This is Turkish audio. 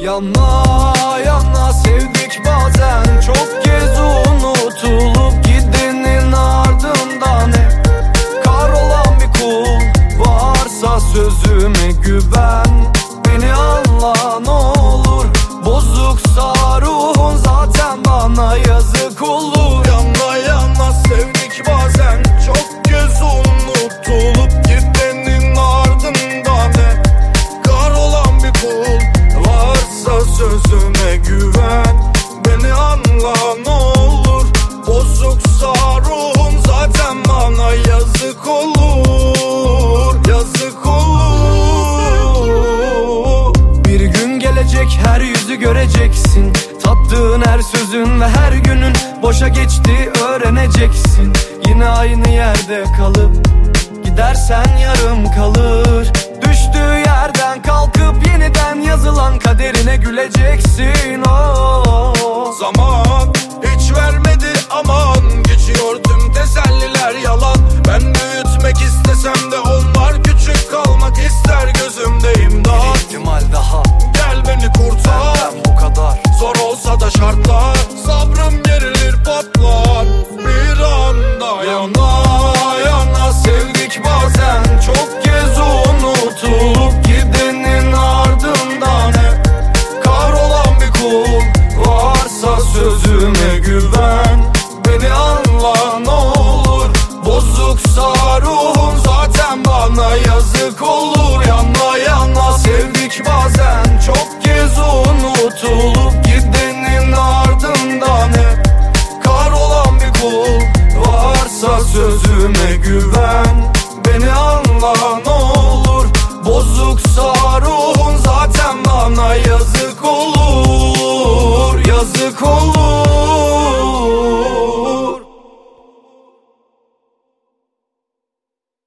Yana yana sevdik bazen. Çok kez unutulup gidenin ardından hep Kar olan bir kul varsa sözüme güven. döneceksin Tattığın her sözün ve her günün Boşa geçti öğreneceksin. Yine aynı yerde kalıp Gidersen yarım kalır. Düştüğü yerden kalkıp yeniden yazılan kaderine güleceksin. Oh. Zaman hiç vermedi aman. Geçiyor tüm teselliler yalan. Ben büyütmek istesem de Ruhum zaten bana yazık olur. Yanla yanla sevdik bazen. Çok kez unutulup gidenin ardından hep Kar olan bir kul varsa sözü